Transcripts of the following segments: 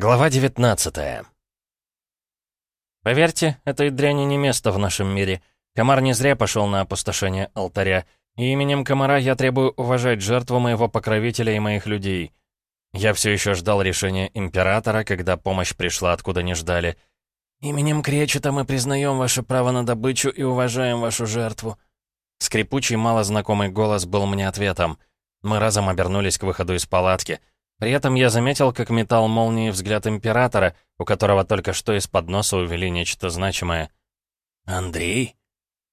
Глава 19 Поверьте, этой дряни не место в нашем мире. Комар не зря пошел на опустошение алтаря. И именем комара я требую уважать жертву моего покровителя и моих людей. Я все еще ждал решения императора, когда помощь пришла откуда не ждали. «Именем Кречета мы признаем ваше право на добычу и уважаем вашу жертву». Скрипучий, малознакомый голос был мне ответом. Мы разом обернулись к выходу из палатки — при этом я заметил, как метал молнии взгляд Императора, у которого только что из-под носа увели нечто значимое. «Андрей?»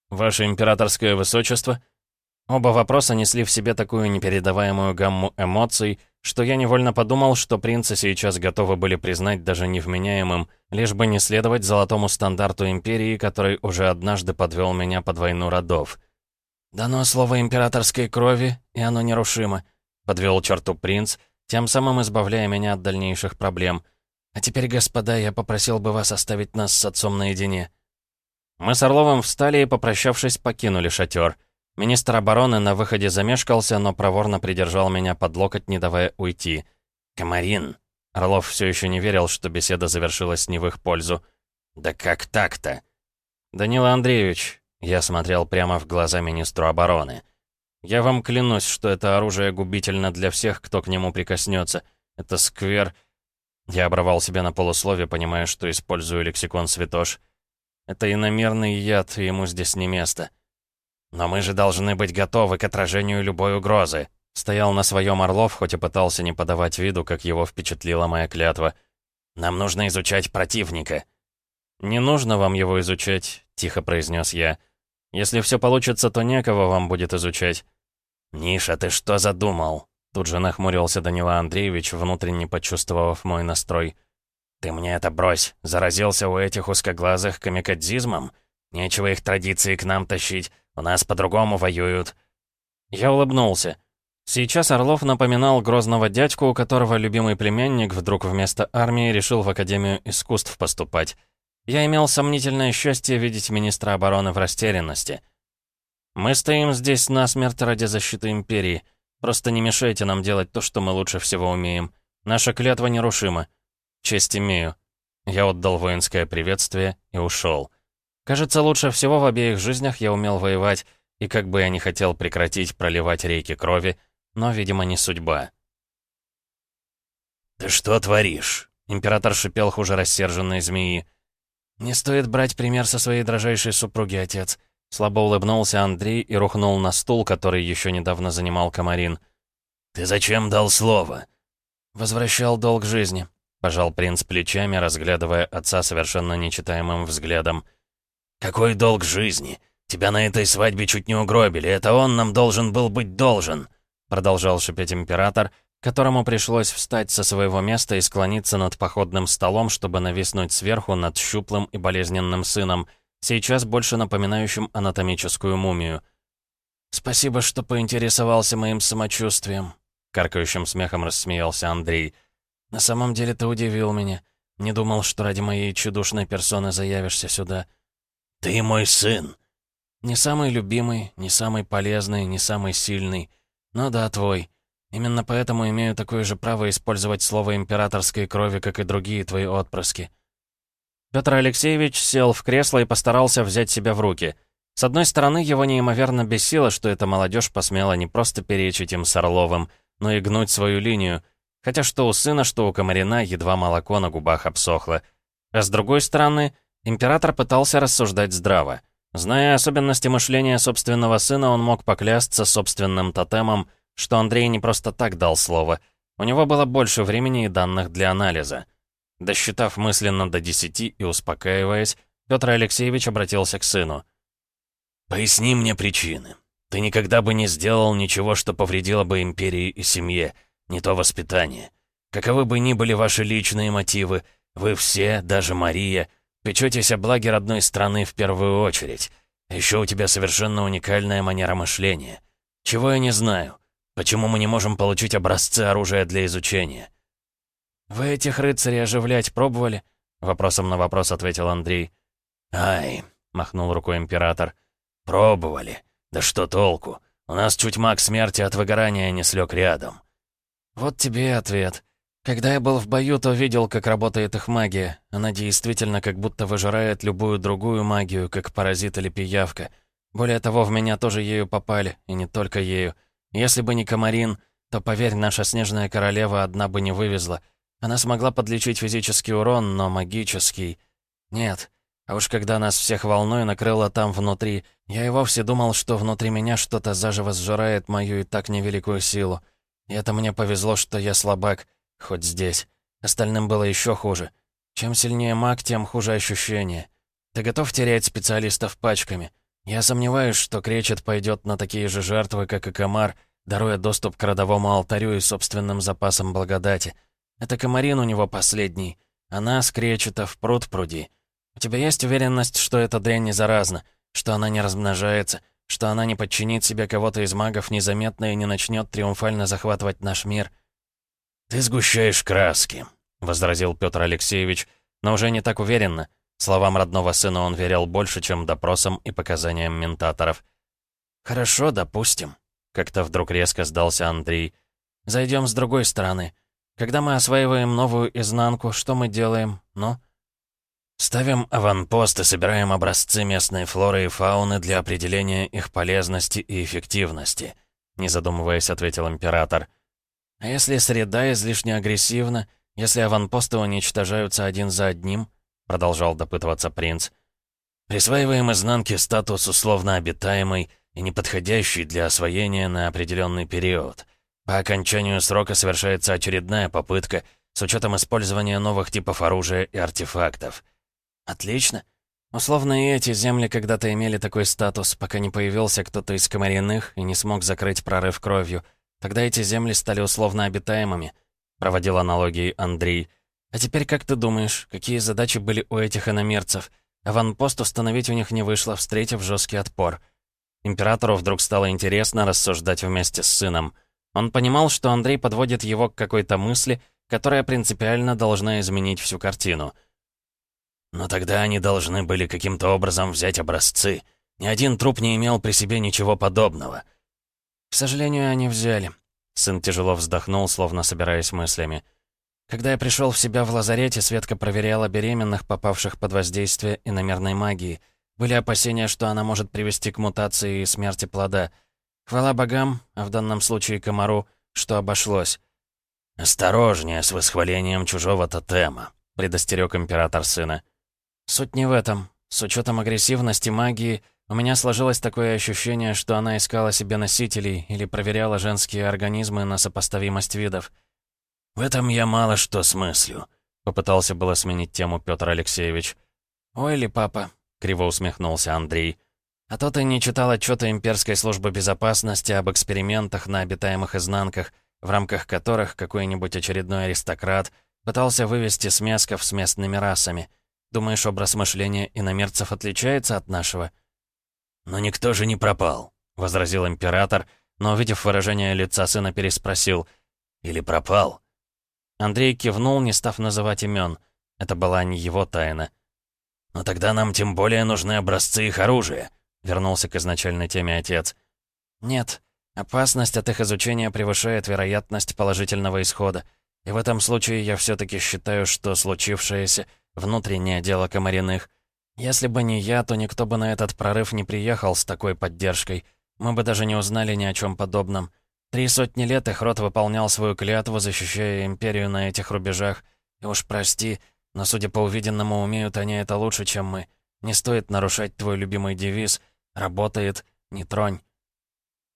«Ваше Императорское Высочество?» Оба вопроса несли в себе такую непередаваемую гамму эмоций, что я невольно подумал, что принцы сейчас готовы были признать даже невменяемым, лишь бы не следовать золотому стандарту Империи, который уже однажды подвел меня под войну родов. «Дано слово императорской крови, и оно нерушимо», — подвел черту принц, — тем самым избавляя меня от дальнейших проблем. А теперь, господа, я попросил бы вас оставить нас с отцом наедине». Мы с Орловым встали и, попрощавшись, покинули шатер. Министр обороны на выходе замешкался, но проворно придержал меня под локоть, не давая уйти. «Комарин!» Орлов все еще не верил, что беседа завершилась не в их пользу. «Да как так-то?» «Данила Андреевич», — я смотрел прямо в глаза министру обороны, — я вам клянусь, что это оружие губительно для всех, кто к нему прикоснется. Это сквер... Я оборвал себя на полуслове, понимая, что использую лексикон святош. Это иномерный яд, и ему здесь не место. Но мы же должны быть готовы к отражению любой угрозы. Стоял на своем Орлов, хоть и пытался не подавать виду, как его впечатлила моя клятва. Нам нужно изучать противника. «Не нужно вам его изучать», — тихо произнес я. «Если все получится, то некого вам будет изучать. «Ниша, ты что задумал?» Тут же нахмурился Данила Андреевич, внутренне почувствовав мой настрой. «Ты мне это брось. Заразился у этих узкоглазых камикадзизмом? Нечего их традиции к нам тащить. У нас по-другому воюют». Я улыбнулся. Сейчас Орлов напоминал грозного дядьку, у которого любимый племянник вдруг вместо армии решил в Академию искусств поступать. Я имел сомнительное счастье видеть министра обороны в растерянности — «Мы стоим здесь насмерть ради защиты Империи. Просто не мешайте нам делать то, что мы лучше всего умеем. Наша клятва нерушима. Честь имею». Я отдал воинское приветствие и ушел. Кажется, лучше всего в обеих жизнях я умел воевать, и как бы я не хотел прекратить проливать реки крови, но, видимо, не судьба. «Ты что творишь?» Император шипел хуже рассерженной змеи. «Не стоит брать пример со своей дрожайшей супруги, отец. Слабо улыбнулся Андрей и рухнул на стул, который еще недавно занимал Комарин. «Ты зачем дал слово?» «Возвращал долг жизни», — пожал принц плечами, разглядывая отца совершенно нечитаемым взглядом. «Какой долг жизни? Тебя на этой свадьбе чуть не угробили. Это он нам должен был быть должен», — продолжал шипеть император, которому пришлось встать со своего места и склониться над походным столом, чтобы нависнуть сверху над щуплым и болезненным сыном — сейчас больше напоминающим анатомическую мумию. «Спасибо, что поинтересовался моим самочувствием», — каркающим смехом рассмеялся Андрей. «На самом деле ты удивил меня. Не думал, что ради моей чудушной персоны заявишься сюда». «Ты мой сын!» «Не самый любимый, не самый полезный, не самый сильный. Но да, твой. Именно поэтому имею такое же право использовать слово императорской крови, как и другие твои отпрыски». Петр Алексеевич сел в кресло и постарался взять себя в руки. С одной стороны, его неимоверно бесило, что эта молодежь посмела не просто перечить им с Орловым, но и гнуть свою линию, хотя что у сына, что у Комарина едва молоко на губах обсохло. А с другой стороны, император пытался рассуждать здраво. Зная особенности мышления собственного сына, он мог поклясться собственным тотемом, что Андрей не просто так дал слово. У него было больше времени и данных для анализа. Досчитав мысленно до десяти и успокаиваясь, Петр Алексеевич обратился к сыну. «Поясни мне причины. Ты никогда бы не сделал ничего, что повредило бы империи и семье, не то воспитание. Каковы бы ни были ваши личные мотивы, вы все, даже Мария, печетесь о благе родной страны в первую очередь. Еще у тебя совершенно уникальная манера мышления. Чего я не знаю? Почему мы не можем получить образцы оружия для изучения? «Вы этих рыцарей оживлять пробовали?» Вопросом на вопрос ответил Андрей. «Ай!» — махнул рукой император. «Пробовали. Да что толку? У нас чуть маг смерти от выгорания не слег рядом». «Вот тебе и ответ. Когда я был в бою, то видел, как работает их магия. Она действительно как будто выжирает любую другую магию, как паразит или пиявка. Более того, в меня тоже ею попали, и не только ею. Если бы не Комарин, то, поверь, наша Снежная Королева одна бы не вывезла. Она смогла подлечить физический урон, но магический... Нет. А уж когда нас всех волной накрыло там внутри, я и вовсе думал, что внутри меня что-то заживо сжирает мою и так невеликую силу. И это мне повезло, что я слабак, Хоть здесь. Остальным было еще хуже. Чем сильнее маг, тем хуже ощущение. Ты готов терять специалистов пачками? Я сомневаюсь, что Кречет пойдет на такие же жертвы, как и Комар, даруя доступ к родовому алтарю и собственным запасам благодати. Это Комарин у него последний. А нас, Кречетов, пруд пруди. У тебя есть уверенность, что эта дрянь не заразна, что она не размножается, что она не подчинит себе кого-то из магов незаметно и не начнет триумфально захватывать наш мир — «Ты сгущаешь краски», — возразил Петр Алексеевич, но уже не так уверенно. Словам родного сына он верил больше, чем допросам и показаниям ментаторов. «Хорошо, допустим», — как-то вдруг резко сдался Андрей. «Зайдем с другой стороны. Когда мы осваиваем новую изнанку, что мы делаем, ну?» «Ставим аванпост и собираем образцы местной флоры и фауны для определения их полезности и эффективности», — не задумываясь, ответил император. А если среда излишне агрессивна, если аванпосты уничтожаются один за одним, продолжал допытываться принц. Присваиваем изнанке статус условно обитаемый и неподходящий для освоения на определенный период. По окончанию срока совершается очередная попытка с учетом использования новых типов оружия и артефактов. Отлично. Условно и эти земли когда-то имели такой статус, пока не появился кто-то из комариных и не смог закрыть прорыв кровью — Тогда эти земли стали условно обитаемыми», — проводил аналогии Андрей. «А теперь как ты думаешь, какие задачи были у этих иномерцев? Аванпост установить у них не вышло, встретив жесткий отпор». Императору вдруг стало интересно рассуждать вместе с сыном. Он понимал, что Андрей подводит его к какой-то мысли, которая принципиально должна изменить всю картину. «Но тогда они должны были каким-то образом взять образцы. Ни один труп не имел при себе ничего подобного». «К сожалению, они взяли». Сын тяжело вздохнул, словно собираясь мыслями. Когда я пришел в себя в лазарете, Светка проверяла беременных, попавших под воздействие иномерной магии. Были опасения, что она может привести к мутации и смерти плода. Хвала богам, а в данном случае комару, что обошлось. «Осторожнее с восхвалением чужого тотема», — предостерег император сына. «Суть не в этом. С учетом агрессивности магии, у меня сложилось такое ощущение, что она искала себе носителей или проверяла женские организмы на сопоставимость видов. «В этом я мало что смыслю», — попытался было сменить тему Петр Алексеевич. «Ой ли, папа», — криво усмехнулся Андрей. «А то ты не читал отчеты Имперской службы безопасности об экспериментах на обитаемых изнанках, в рамках которых какой-нибудь очередной аристократ пытался вывести смесков с местными расами. Думаешь, образ мышления иномерцев отличается от нашего?» «Но никто же не пропал», — возразил император, но, увидев выражение лица сына, переспросил. «Или пропал?» Андрей кивнул, не став называть имен. Это была не его тайна. «Но тогда нам тем более нужны образцы их оружия», — вернулся к изначальной теме отец. «Нет, опасность от их изучения превышает вероятность положительного исхода. И в этом случае я все-таки считаю, что случившееся — внутреннее дело Комариных. Если бы не я, то никто бы на этот прорыв не приехал с такой поддержкой. Мы бы даже не узнали ни о чем подобном. Три сотни лет их род выполнял свою клятву, защищая империю на этих рубежах. И уж прости, но, судя по увиденному, умеют они это лучше, чем мы. Не стоит нарушать твой любимый девиз «Работает, не тронь».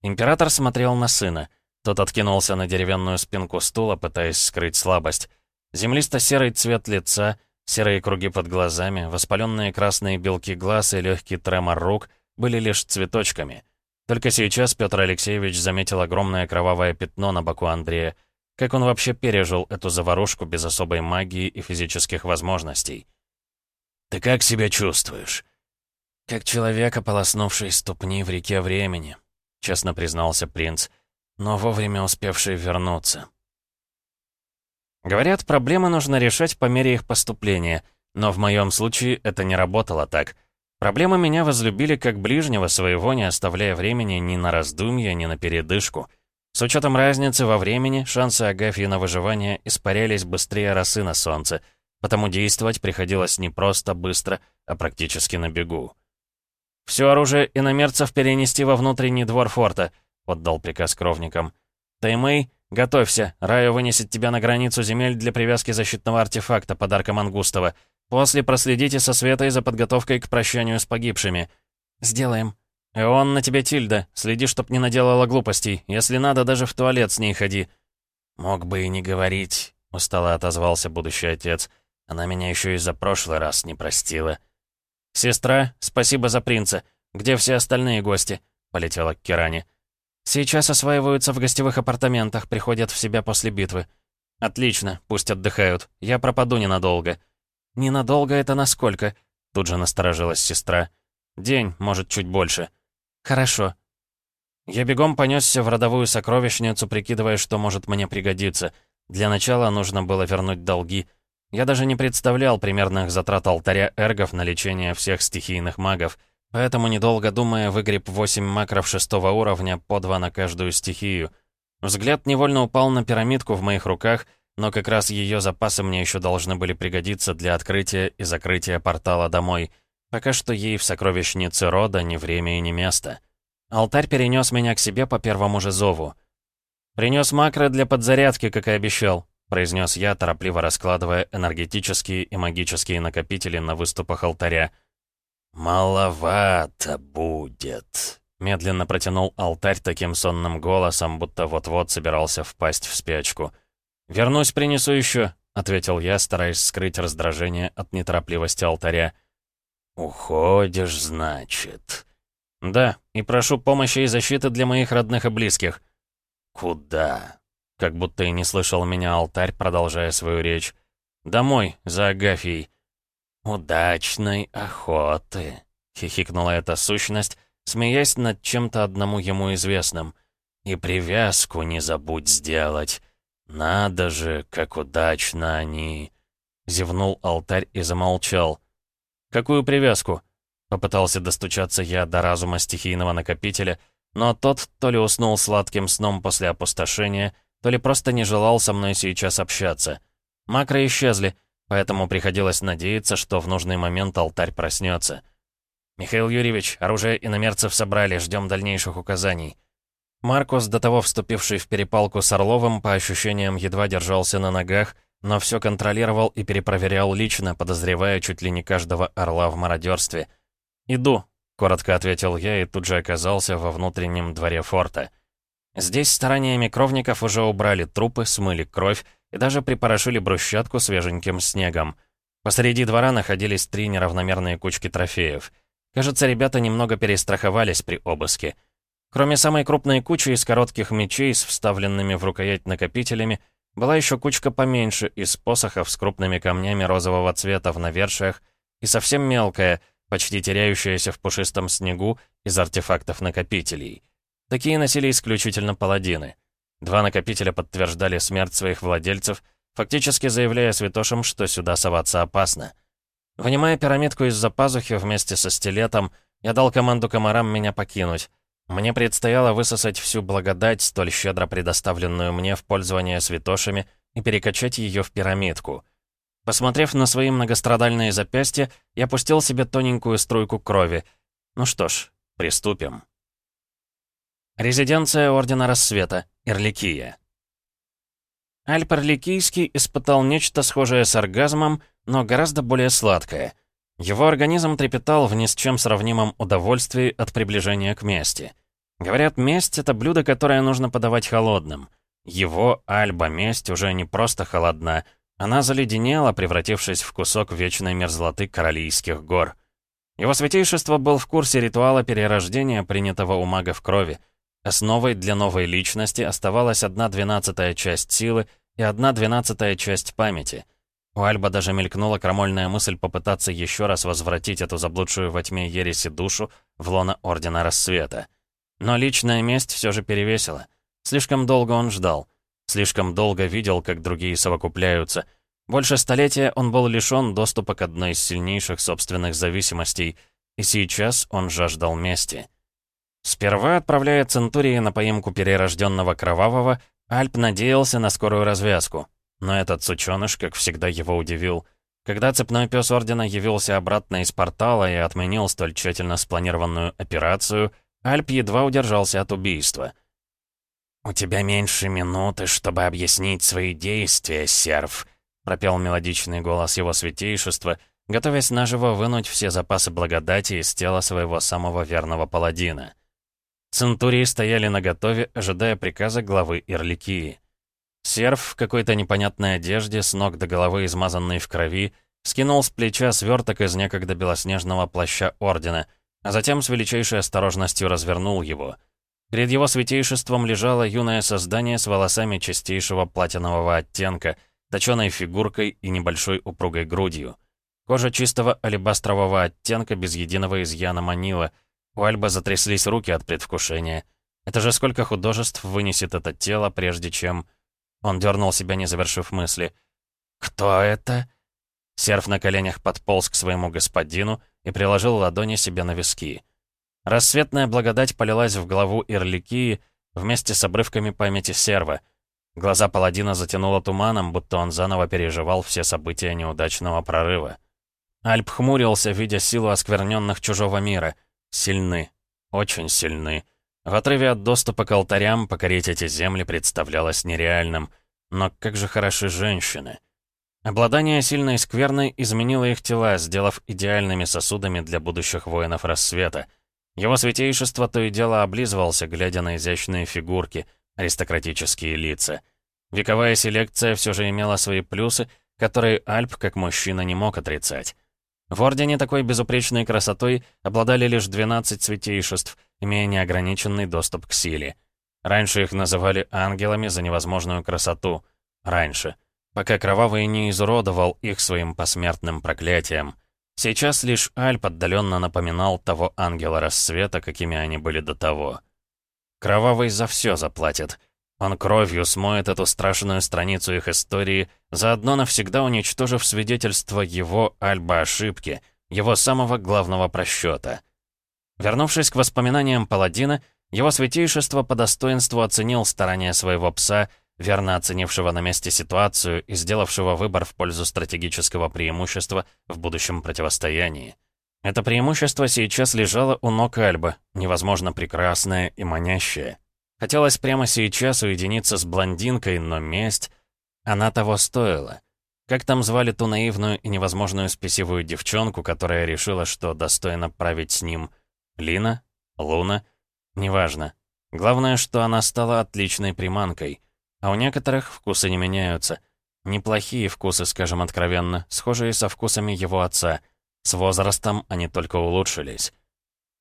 Император смотрел на сына. Тот откинулся на деревянную спинку стула, пытаясь скрыть слабость. Землисто-серый цвет лица — Серые круги под глазами, воспаленные красные белки глаз и легкий тремор рук были лишь цветочками. Только сейчас Петр Алексеевич заметил огромное кровавое пятно на боку Андрея. Как он вообще пережил эту заварушку без особой магии и физических возможностей? «Ты как себя чувствуешь?» «Как человек, ополоснувший ступни в реке времени», — честно признался принц, но вовремя успевший вернуться. Говорят, проблемы нужно решать по мере их поступления, но в моем случае это не работало так. Проблемы меня возлюбили как ближнего своего, не оставляя времени ни на раздумья, ни на передышку. С учетом разницы во времени, шансы Агафьи на выживание испарялись быстрее росы на солнце, потому действовать приходилось не просто быстро, а практически на бегу. «Все оружие иномерцев перенести во внутренний двор форта», — отдал приказ кровникам. «Таймэй, готовься, Раю вынесет тебя на границу земель для привязки защитного артефакта, подарка Мангустова. После проследите со Светой за подготовкой к прощанию с погибшими». «Сделаем», «И он на тебе, Тильда. Следи, чтоб не наделала глупостей. Если надо, даже в туалет с ней ходи». «Мог бы и не говорить», — устало отозвался будущий отец. «Она меня еще и за прошлый раз не простила». «Сестра, спасибо за принца. Где все остальные гости?» — полетела к Киране. «Сейчас осваиваются в гостевых апартаментах, приходят в себя после битвы». «Отлично, пусть отдыхают. Я пропаду ненадолго». «Ненадолго это насколько?» — тут же насторожилась сестра. «День, может, чуть больше». «Хорошо». Я бегом понесся в родовую сокровищницу, прикидывая, что может мне пригодиться. Для начала нужно было вернуть долги. Я даже не представлял примерных затрат алтаря эргов на лечение всех стихийных магов, поэтому, недолго думая, выгреб 8 макров шестого уровня, по два на каждую стихию. Взгляд невольно упал на пирамидку в моих руках, но как раз ее запасы мне еще должны были пригодиться для открытия и закрытия портала домой — Пока что ей в сокровищнице рода ни время и ни место. Алтарь перенес меня к себе по первому же зову. «Принес макро для подзарядки, как и обещал», произнес я, торопливо раскладывая энергетические и магические накопители на выступах алтаря. «Маловато будет», — медленно протянул алтарь таким сонным голосом, будто вот-вот собирался впасть в спячку. «Вернусь, принесу еще», — ответил я, стараясь скрыть раздражение от неторопливости алтаря. «Уходишь, значит?» «Да, и прошу помощи и защиты для моих родных и близких». «Куда?» Как будто и не слышал меня алтарь, продолжая свою речь. «Домой, за Агафией». «Удачной охоты», — хихикнула эта сущность, смеясь над чем-то одному ему известным. «И привязку не забудь сделать. Надо же, как удачно они...» Зевнул алтарь и замолчал. «Какую привязку?» Попытался достучаться я до разума стихийного накопителя, но тот то ли уснул сладким сном после опустошения, то ли просто не желал со мной сейчас общаться. Макро исчезли, поэтому приходилось надеяться, что в нужный момент алтарь проснется. «Михаил Юрьевич, оружие иномерцев собрали, ждем дальнейших указаний». Маркус, до того вступивший в перепалку с Орловым, по ощущениям едва держался на ногах, но все контролировал и перепроверял лично, подозревая чуть ли не каждого орла в мародерстве. «Иду», — коротко ответил я и тут же оказался во внутреннем дворе форта. Здесь стараниями кровников уже убрали трупы, смыли кровь и даже припорошили брусчатку свеженьким снегом. Посреди двора находились три неравномерные кучки трофеев. Кажется, ребята немного перестраховались при обыске. Кроме самой крупной кучи из коротких мечей с вставленными в рукоять накопителями, была еще кучка поменьше из посохов с крупными камнями розового цвета в навершиях и совсем мелкая, почти теряющаяся в пушистом снегу из артефактов-накопителей. Такие носили исключительно паладины. Два накопителя подтверждали смерть своих владельцев, фактически заявляя святошам, что сюда соваться опасно. Вынимая пирамидку из-за пазухи вместе со стилетом, я дал команду комарам меня покинуть. Мне предстояло высосать всю благодать, столь щедро предоставленную мне в пользование святошами, и перекачать ее в пирамидку. Посмотрев на свои многострадальные запястья, я пустил себе тоненькую струйку крови. Ну что ж, приступим. Резиденция Ордена Рассвета, Ирликия. Альп Ирликийский испытал нечто схожее с оргазмом, но гораздо более сладкое — его организм трепетал в ни с чем сравнимом удовольствии от приближения к мести. Говорят, месть — это блюдо, которое нужно подавать холодным. Его, Альба, месть уже не просто холодна, она заледенела, превратившись в кусок вечной мерзлоты Королийских гор. Его святейшество был в курсе ритуала перерождения, принятого у мага в крови. Основой для новой личности оставалась одна двенадцатая часть силы и одна двенадцатая часть памяти — у Альба даже мелькнула крамольная мысль попытаться еще раз возвратить эту заблудшую во тьме ереси душу в лоно Ордена Рассвета. Но личная месть все же перевесила. Слишком долго он ждал. Слишком долго видел, как другие совокупляются. Больше столетия он был лишён доступа к одной из сильнейших собственных зависимостей, и сейчас он жаждал мести. Сперва, отправляя Центурии на поимку перерожденного Кровавого, Альп надеялся на скорую развязку. Но этот сучёныш, как всегда, его удивил. Когда цепной пес Ордена явился обратно из портала и отменил столь тщательно спланированную операцию, Альп едва удержался от убийства. «У тебя меньше минуты, чтобы объяснить свои действия, серф», пропел мелодичный голос его святейшества, готовясь наживо вынуть все запасы благодати из тела своего самого верного паладина. Центурии стояли наготове, ожидая приказа главы Ирликии. Серф в какой-то непонятной одежде, с ног до головы измазанной в крови, скинул с плеча сверток из некогда белоснежного плаща Ордена, а затем с величайшей осторожностью развернул его. Перед его святейшеством лежало юное создание с волосами чистейшего платинового оттенка, точеной фигуркой и небольшой упругой грудью. Кожа чистого алебастрового оттенка без единого изъяна манила — у Альба затряслись руки от предвкушения. Это же сколько художеств вынесет это тело, прежде чем... Он дернул себя, не завершив мысли. «Кто это?» Серф на коленях подполз к своему господину и приложил ладони себе на виски. Рассветная благодать полилась в голову Ирликии вместе с обрывками памяти серва. Глаза паладина затянуло туманом, будто он заново переживал все события неудачного прорыва. Альп хмурился, видя силу оскверненных чужого мира — Сильны. Очень сильны. В отрыве от доступа к алтарям покорить эти земли представлялось нереальным. Но как же хороши женщины. Обладание сильной скверной изменило их тела, сделав идеальными сосудами для будущих воинов рассвета. Его святейшество то и дело облизывался, глядя на изящные фигурки, аристократические лица. Вековая селекция все же имела свои плюсы, которые Альп, как мужчина, не мог отрицать. В Ордене такой безупречной красотой обладали лишь 12 святейшеств, имея неограниченный доступ к силе. Раньше их называли ангелами за невозможную красоту. Раньше. Пока Кровавый не изуродовал их своим посмертным проклятием. Сейчас лишь Альп отдаленно напоминал того ангела рассвета, какими они были до того. Кровавый за все заплатит. Он кровью смоет эту страшную страницу их истории, заодно навсегда уничтожив свидетельство его Альба ошибки, его самого главного просчета. Вернувшись к воспоминаниям паладина, его святейшество по достоинству оценил старания своего пса, верно оценившего на месте ситуацию и сделавшего выбор в пользу стратегического преимущества в будущем противостоянии. Это преимущество сейчас лежало у ног Альба, невозможно прекрасное и манящее. Хотелось прямо сейчас уединиться с блондинкой, но месть... Она того стоила. Как там звали ту наивную и невозможную спесивую девчонку, которая решила, что достойна править с ним? Лина? Луна? Неважно. Главное, что она стала отличной приманкой. А у некоторых вкусы не меняются. Неплохие вкусы, скажем откровенно, схожие со вкусами его отца. С возрастом они только улучшились.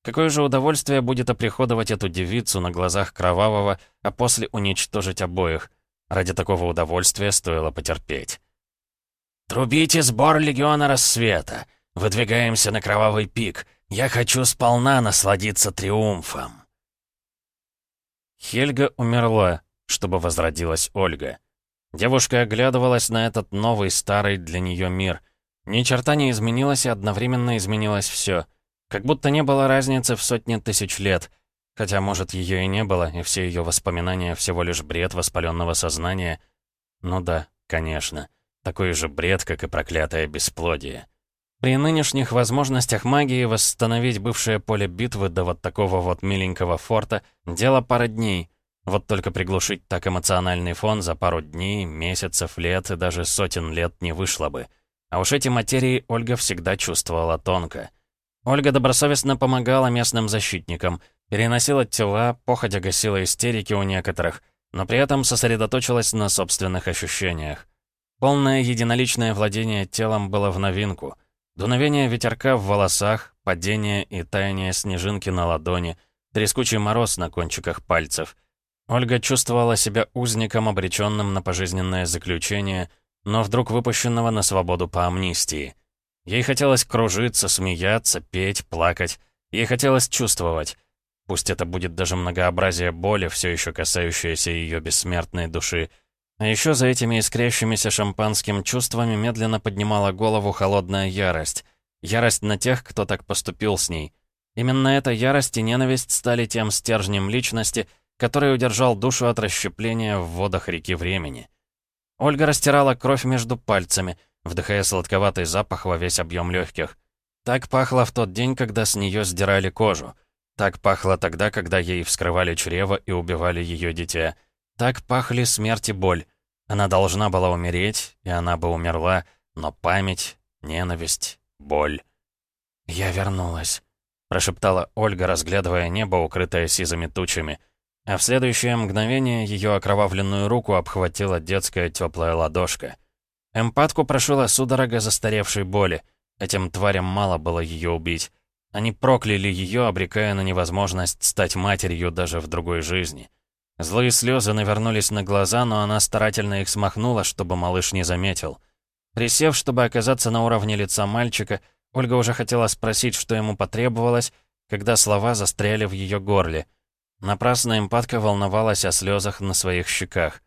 Какое же удовольствие будет оприходовать эту девицу на глазах кровавого, а после уничтожить обоих. Ради такого удовольствия стоило потерпеть. «Трубите сбор Легиона Рассвета! Выдвигаемся на Кровавый пик! Я хочу сполна насладиться триумфом!» Хельга умерла, чтобы возродилась Ольга. Девушка оглядывалась на этот новый, старый для нее мир. Ни черта не изменилось, и одновременно изменилось все — как будто не было разницы в сотни тысяч лет. Хотя, может, ее и не было, и все ее воспоминания всего лишь бред воспаленного сознания. Ну да, конечно. Такой же бред, как и проклятое бесплодие. При нынешних возможностях магии восстановить бывшее поле битвы до вот такого вот миленького форта — дело пары дней. Вот только приглушить так эмоциональный фон за пару дней, месяцев, лет и даже сотен лет не вышло бы. А уж эти материи Ольга всегда чувствовала тонко. Ольга добросовестно помогала местным защитникам, переносила тела, походя гасила истерики у некоторых, но при этом сосредоточилась на собственных ощущениях. Полное единоличное владение телом было в новинку. Дуновение ветерка в волосах, падение и таяние снежинки на ладони, трескучий мороз на кончиках пальцев. Ольга чувствовала себя узником, обреченным на пожизненное заключение, но вдруг выпущенного на свободу по амнистии. Ей хотелось кружиться, смеяться, петь, плакать. Ей хотелось чувствовать. Пусть это будет даже многообразие боли, все еще касающееся ее бессмертной души. А еще за этими искрящимися шампанским чувствами медленно поднимала голову холодная ярость. Ярость на тех, кто так поступил с ней. Именно эта ярость и ненависть стали тем стержнем личности, который удержал душу от расщепления в водах реки времени. Ольга растирала кровь между пальцами, вдыхая сладковатый запах во весь объем легких. Так пахло в тот день, когда с нее сдирали кожу. Так пахло тогда, когда ей вскрывали чрево и убивали ее дитя. Так пахли смерть и боль. Она должна была умереть, и она бы умерла, но память, ненависть, боль. «Я вернулась», — прошептала Ольга, разглядывая небо, укрытое сизыми тучами. А в следующее мгновение ее окровавленную руку обхватила детская теплая ладошка. Эмпатку прошила судорога застаревшей боли. Этим тварям мало было ее убить. Они прокляли ее, обрекая на невозможность стать матерью даже в другой жизни. Злые слезы навернулись на глаза, но она старательно их смахнула, чтобы малыш не заметил. Присев, чтобы оказаться на уровне лица мальчика, Ольга уже хотела спросить, что ему потребовалось, когда слова застряли в ее горле — Напрасно эмпатка волновалась о слезах на своих щеках.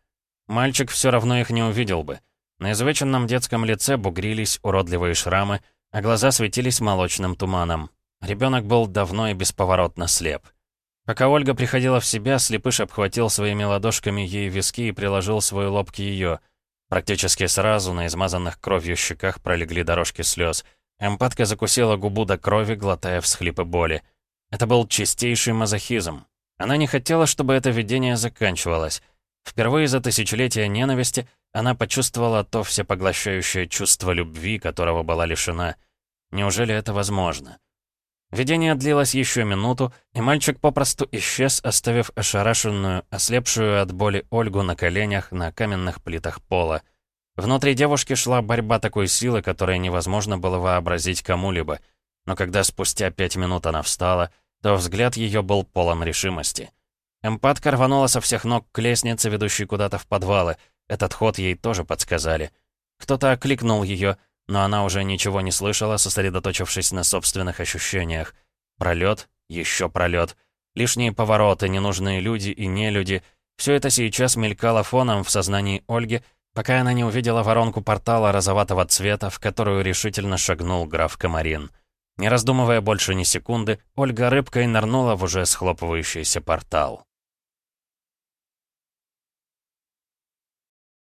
Мальчик все равно их не увидел бы. На изувеченном детском лице бугрились уродливые шрамы, а глаза светились молочным туманом. Ребенок был давно и бесповоротно слеп. Пока Ольга приходила в себя, слепыш обхватил своими ладошками ей виски и приложил свой лоб к ее. Практически сразу на измазанных кровью щеках пролегли дорожки слез. Эмпатка закусила губу до крови, глотая всхлипы боли. Это был чистейший мазохизм. Она не хотела, чтобы это видение заканчивалось. Впервые за тысячелетия ненависти она почувствовала то всепоглощающее чувство любви, которого была лишена. Неужели это возможно? Видение длилось еще минуту, и мальчик попросту исчез, оставив ошарашенную, ослепшую от боли Ольгу на коленях на каменных плитах пола. Внутри девушки шла борьба такой силы, которой невозможно было вообразить кому-либо. Но когда спустя пять минут она встала — то взгляд ее был полон решимости. Эмпатка рванула со всех ног к лестнице, ведущей куда-то в подвалы. Этот ход ей тоже подсказали. Кто-то окликнул ее, но она уже ничего не слышала, сосредоточившись на собственных ощущениях. Пролет, еще пролет. Лишние повороты, ненужные люди и нелюди. Все это сейчас мелькало фоном в сознании Ольги, пока она не увидела воронку портала розоватого цвета, в которую решительно шагнул граф Комарин. Не раздумывая больше ни секунды, Ольга рыбкой нырнула в уже схлопывающийся портал.